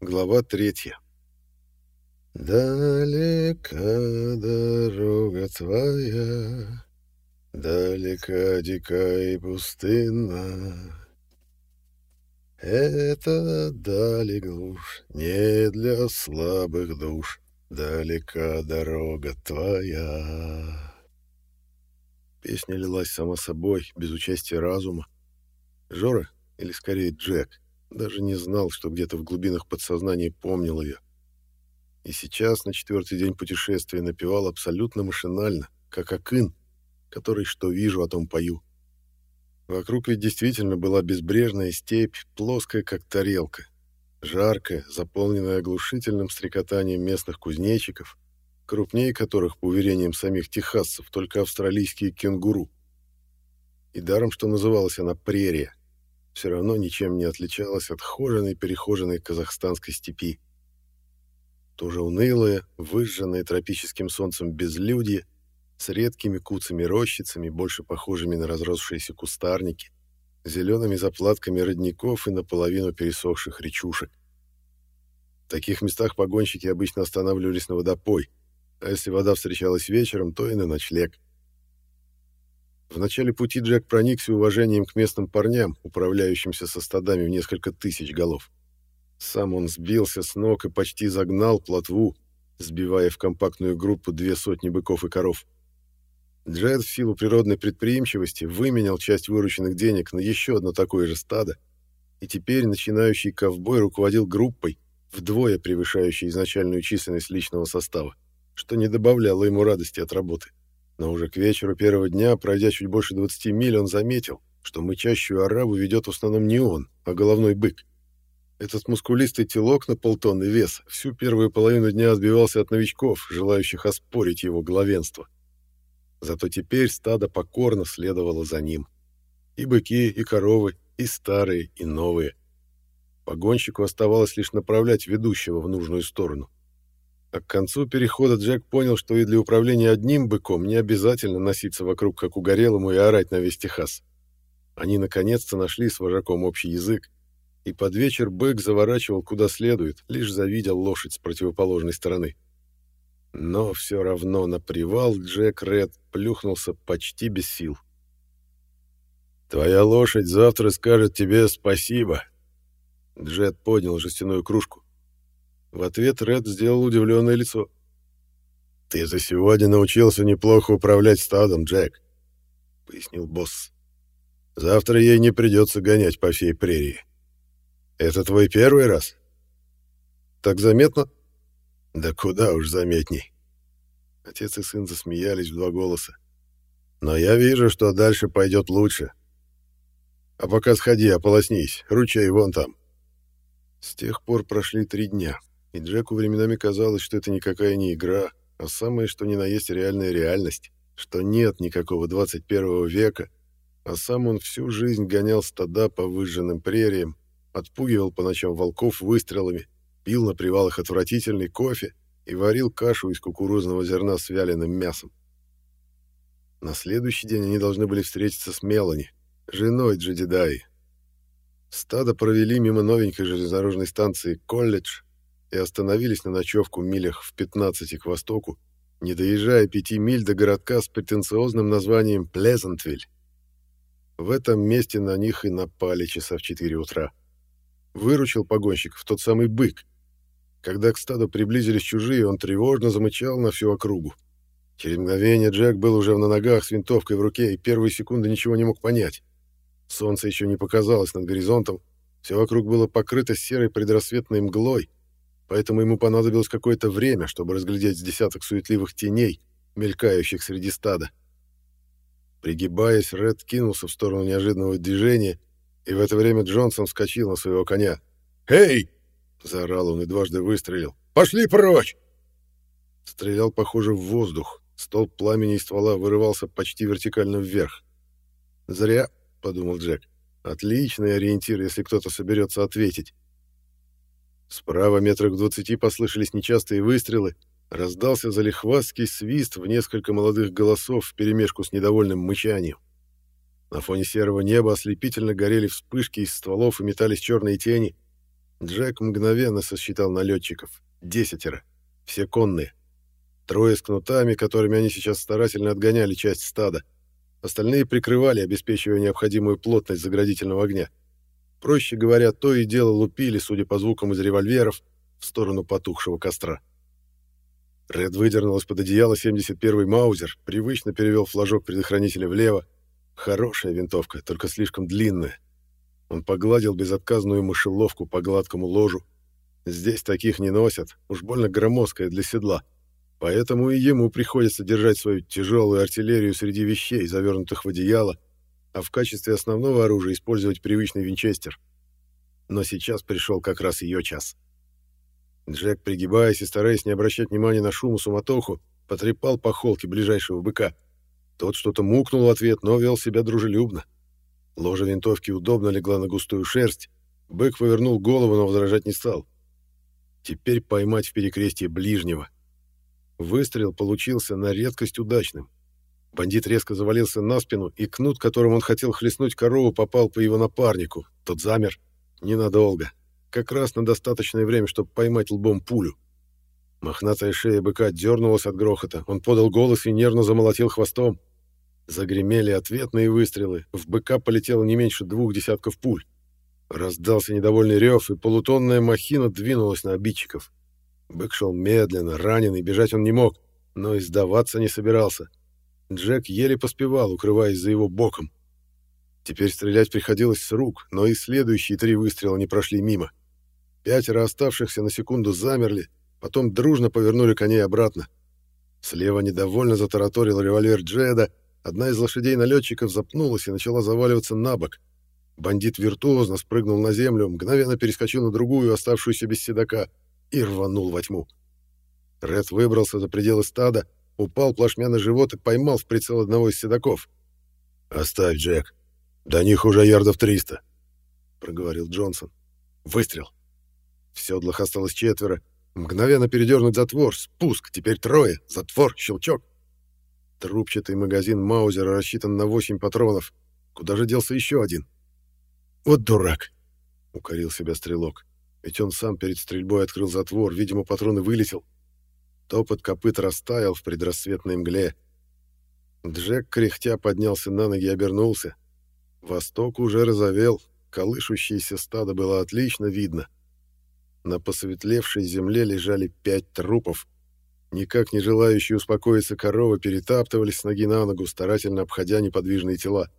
Глава третья. Далека дорога твоя, Далека, дика и пустынна. Это дали глушь не для слабых душ, Далека дорога твоя. Песня лилась сама собой, без участия разума. Жора, или скорее Джек, даже не знал, что где-то в глубинах подсознания помнил ее. И сейчас, на четвертый день путешествия, напевал абсолютно машинально, как Акын, который «что вижу, о том пою». Вокруг ведь действительно была безбрежная степь, плоская, как тарелка, жаркая, заполненная оглушительным стрекотанием местных кузнечиков, крупнее которых, по уверениям самих техасцев, только австралийские кенгуру. И даром, что называлась она прерия, все равно ничем не отличалась от хоженой-перехоженной казахстанской степи. Тоже унылое, выжженное тропическим солнцем безлюдье, с редкими куцами-рощицами, больше похожими на разросшиеся кустарники, зелеными заплатками родников и наполовину пересохших речушек. В таких местах погонщики обычно останавливались на водопой, а если вода встречалась вечером, то и на ночлег. В начале пути Джек проникся уважением к местным парням, управляющимся со стадами в несколько тысяч голов. Сам он сбился с ног и почти загнал плотву, сбивая в компактную группу две сотни быков и коров. Джет в силу природной предприимчивости выменял часть вырученных денег на еще одно такое же стадо, и теперь начинающий ковбой руководил группой, вдвое превышающей изначальную численность личного состава, что не добавляло ему радости от работы. Но уже к вечеру первого дня, пройдя чуть больше 20 миль, он заметил, что мычащую арабу ведет в основном не он, а головной бык. Этот мускулистый телок на полтонны вес всю первую половину дня отбивался от новичков, желающих оспорить его главенство. Зато теперь стадо покорно следовало за ним. И быки, и коровы, и старые, и новые. Погонщику оставалось лишь направлять ведущего в нужную сторону. А к концу перехода Джек понял, что и для управления одним быком не обязательно носиться вокруг как угорелому и орать на весь Техас. Они наконец-то нашли с вожаком общий язык, и под вечер бык заворачивал куда следует, лишь завидел лошадь с противоположной стороны. Но все равно на привал Джек Ред плюхнулся почти без сил. «Твоя лошадь завтра скажет тебе спасибо», Джет поднял жестяную кружку. В ответ Ред сделал удивленное лицо. «Ты за сегодня научился неплохо управлять стадом, Джек», — пояснил босс. «Завтра ей не придется гонять по всей прерии. Это твой первый раз?» «Так заметно?» «Да куда уж заметней». Отец и сын засмеялись в два голоса. «Но я вижу, что дальше пойдет лучше. А пока сходи, ополоснись, ручей вон там». С тех пор прошли три дня и Джеку временами казалось, что это никакая не игра, а самое что ни на есть реальная реальность, что нет никакого 21 века, а сам он всю жизнь гонял стада по выжженным прериям, отпугивал по ночам волков выстрелами, пил на привалах отвратительный кофе и варил кашу из кукурузного зерна с вяленым мясом. На следующий день они должны были встретиться с Мелани, женой Джедидаи. Стадо провели мимо новенькой железнодорожной станции «Колледж», и остановились на ночевку милях в 15 к востоку, не доезжая пяти миль до городка с претенциозным названием Плезантвиль. В этом месте на них и напали часа в 4 утра. Выручил погонщиков тот самый бык. Когда к стаду приблизились чужие, он тревожно замычал на всю округу. Через мгновение Джек был уже на ногах с винтовкой в руке и первые секунды ничего не мог понять. Солнце еще не показалось над горизонтом, все вокруг было покрыто серой предрассветной мглой, поэтому ему понадобилось какое-то время, чтобы разглядеть с десяток суетливых теней, мелькающих среди стада. Пригибаясь, Ред кинулся в сторону неожиданного движения, и в это время Джонсон вскочил на своего коня. «Эй!» — заорал он и дважды выстрелил. «Пошли прочь!» Стрелял, похоже, в воздух. Столб пламени из ствола вырывался почти вертикально вверх. «Зря», — подумал Джек. «Отличный ориентир, если кто-то соберется ответить». Справа метрах в двадцати послышались нечастые выстрелы, раздался залихвастский свист в несколько молодых голосов вперемешку с недовольным мычанием. На фоне серого неба ослепительно горели вспышки из стволов и метались черные тени. Джек мгновенно сосчитал налетчиков. Десятеро. Все конные. Трое с кнутами, которыми они сейчас старательно отгоняли часть стада. Остальные прикрывали, обеспечивая необходимую плотность заградительного огня. Проще говоря, то и дело лупили, судя по звукам из револьверов, в сторону потухшего костра. Ред выдернул из-под одеяла 71-й Маузер, привычно перевел флажок предохранителя влево. Хорошая винтовка, только слишком длинная. Он погладил безотказную мышеловку по гладкому ложу. Здесь таких не носят, уж больно громоздкая для седла. Поэтому и ему приходится держать свою тяжелую артиллерию среди вещей, завернутых в одеяло, а в качестве основного оружия использовать привычный винчестер. Но сейчас пришел как раз ее час. Джек, пригибаясь и стараясь не обращать внимания на шум и суматоху, потрепал по холке ближайшего быка. Тот что-то мукнул в ответ, но вел себя дружелюбно. Ложа винтовки удобно легла на густую шерсть. Бык повернул голову, но возражать не стал. Теперь поймать в перекрестие ближнего. Выстрел получился на редкость удачным. Бандит резко завалился на спину, и кнут, которым он хотел хлестнуть корову, попал по его напарнику. Тот замер. Ненадолго. Как раз на достаточное время, чтобы поймать лбом пулю. Мохнатая шея быка дернулась от грохота. Он подал голос и нервно замолотил хвостом. Загремели ответные выстрелы. В быка полетело не меньше двух десятков пуль. Раздался недовольный рев, и полутонная махина двинулась на обидчиков. Бык шел медленно, раненый, бежать он не мог, но и сдаваться не собирался. Джек еле поспевал, укрываясь за его боком. Теперь стрелять приходилось с рук, но и следующие три выстрела не прошли мимо. Пятеро оставшихся на секунду замерли, потом дружно повернули коней обратно. Слева недовольно затараторил револьвер Джеда, одна из лошадей-налетчиков запнулась и начала заваливаться на бок. Бандит виртуозно спрыгнул на землю, мгновенно перескочил на другую, оставшуюся без седока, и рванул во тьму. Ред выбрался за пределы стада, упал плашмя на живот и поймал в прицел одного из седаков. «Оставь, Джек. До них уже ярдов триста», — проговорил Джонсон. Выстрел. В седлах осталось четверо. Мгновенно передернуть затвор. Спуск. Теперь трое. Затвор. Щелчок. Трубчатый магазин Маузера рассчитан на восемь патронов. Куда же делся еще один? «Вот дурак!» — укорил себя стрелок. Ведь он сам перед стрельбой открыл затвор, видимо, патроны вылетел. Топот копыт растаял в предрассветной мгле. Джек, кряхтя, поднялся на ноги и обернулся. Восток уже разовел, колышущееся стадо было отлично видно. На посветлевшей земле лежали пять трупов. Никак не желающие успокоиться коровы перетаптывались с ноги на ногу, старательно обходя неподвижные тела.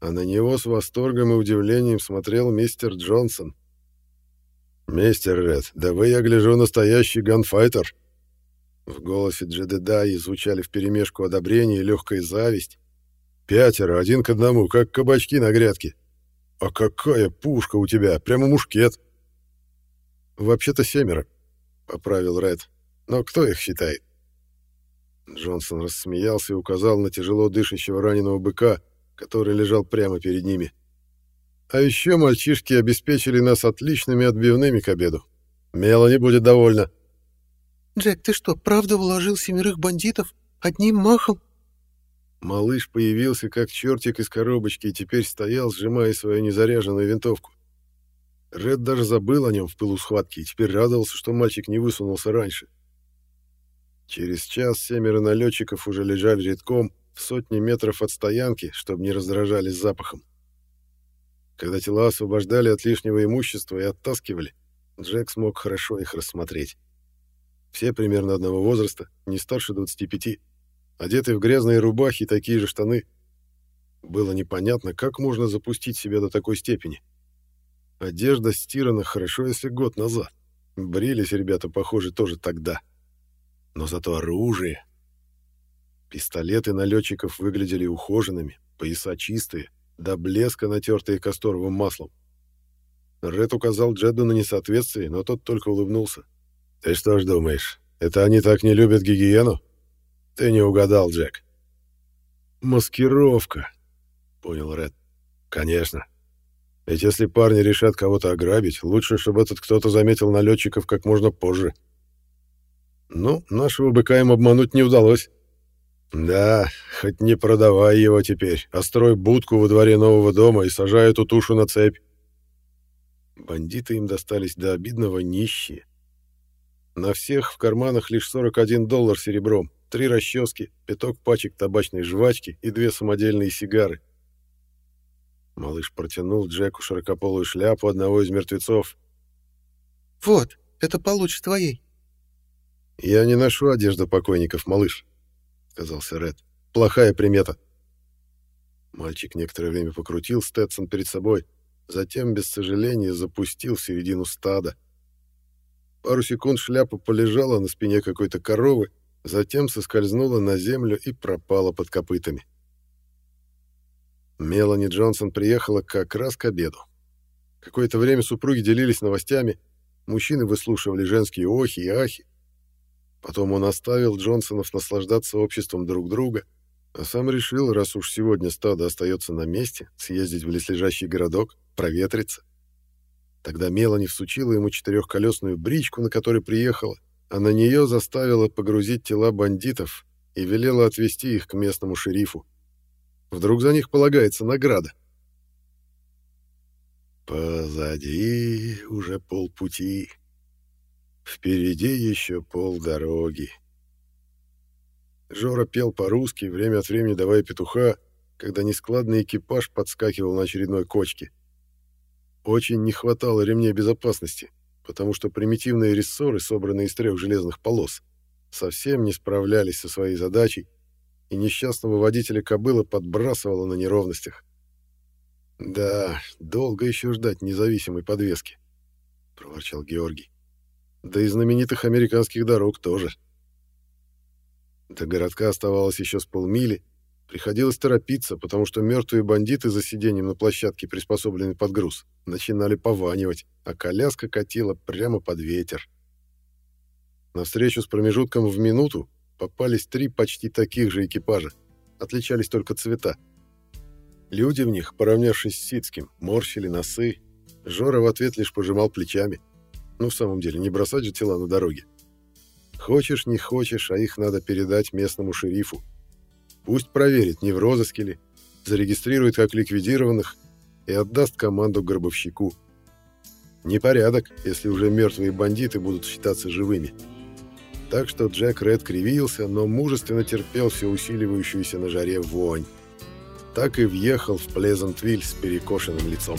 А на него с восторгом и удивлением смотрел мистер Джонсон. «Мистер Ред, да вы, я гляжу, настоящий ганфайтер!» В голосе Джедедаи звучали вперемешку одобрение и легкая зависть. «Пятеро, один к одному, как кабачки на грядке. А какая пушка у тебя, прямо мушкет!» «Вообще-то семеро», — поправил Ред. «Но кто их считает?» Джонсон рассмеялся и указал на тяжело дышащего раненого быка, который лежал прямо перед ними. А еще мальчишки обеспечили нас отличными отбивными к обеду. Мелани будет довольна. «Джек, ты что, правда уложил семерых бандитов одним махом?» Малыш появился как чертик из коробочки и теперь стоял, сжимая свою незаряженную винтовку. Ред даже забыл о нем в пылу схватки и теперь радовался, что мальчик не высунулся раньше. Через час семеро налетчиков уже лежали редком в сотни метров от стоянки, чтобы не раздражались запахом. Когда тела освобождали от лишнего имущества и оттаскивали, Джек смог хорошо их рассмотреть. Все примерно одного возраста, не старше 25, одеты в грязные рубахи и такие же штаны. Было непонятно, как можно запустить себя до такой степени. Одежда стирана хорошо, если год назад. Брились ребята, похоже, тоже тогда. Но зато оружие... Пистолеты налетчиков выглядели ухоженными, пояса чистые, до блеска натертые касторовым маслом. Ред указал Джедду на несоответствие, но тот только улыбнулся. «Ты что ж думаешь, это они так не любят гигиену?» «Ты не угадал, Джек». «Маскировка», — понял Ред. «Конечно. Ведь если парни решат кого-то ограбить, лучше, чтобы этот кто-то заметил налетчиков как можно позже». «Ну, нашего быка им обмануть не удалось». Да, хоть не продавай его теперь, а строй будку во дворе нового дома и сажай эту тушу на цепь. Бандиты им достались до обидного нищие. На всех в карманах лишь 41 доллар серебром, три расчески, пяток пачек табачной жвачки и две самодельные сигары. Малыш протянул Джеку широкополую шляпу одного из мертвецов. «Вот, это получше твоей». «Я не ношу одежду покойников, малыш», — сказался Ред. «Плохая примета». Мальчик некоторое время покрутил Сtetсон перед собой, затем, без сожаления, запустил в середину стада. Пару секунд шляпа полежала на спине какой-то коровы, затем соскользнула на землю и пропала под копытами. Мелани Джонсон приехала как раз к обеду. Какое-то время супруги делились новостями, мужчины выслушивали женские охи и ахи. Потом он оставил Джонсонов наслаждаться обществом друг друга, а сам решил, раз уж сегодня стадо остается на месте, съездить в близлежащий городок, проветриться. Тогда Мелани всучила ему четырехколесную бричку, на которой приехала, а на нее заставила погрузить тела бандитов и велела отвезти их к местному шерифу. Вдруг за них полагается награда. Позади уже полпути. Впереди еще полдороги. Жора пел по-русски, время от времени давая петуха, когда нескладный экипаж подскакивал на очередной кочке. Очень не хватало ремней безопасности, потому что примитивные рессоры, собранные из трех железных полос, совсем не справлялись со своей задачей, и несчастного водителя кобыла подбрасывала на неровностях. «Да, долго еще ждать независимой подвески», — проворчал Георгий. «Да и знаменитых американских дорог тоже». До городка оставалось еще с полмили, приходилось торопиться, потому что мертвые бандиты за сиденьем на площадке, приспособленной под груз, начинали пованивать, а коляска катила прямо под ветер. На встречу с промежутком в минуту попались три почти таких же экипажа, отличались только цвета. Люди в них, поравнявшись с Сицким, морщили носы. Жора в ответ лишь пожимал плечами. Ну, в самом деле, не бросать же тела на дороге. Хочешь, не хочешь, а их надо передать местному шерифу. Пусть проверит, не в розыске ли, зарегистрирует как ликвидированных и отдаст команду гробовщику. Непорядок, если уже мертвые бандиты будут считаться живыми. Так что Джек Ред кривился, но мужественно терпел все усиливающуюся на жаре вонь. Так и въехал в Плезантвиль с перекошенным лицом.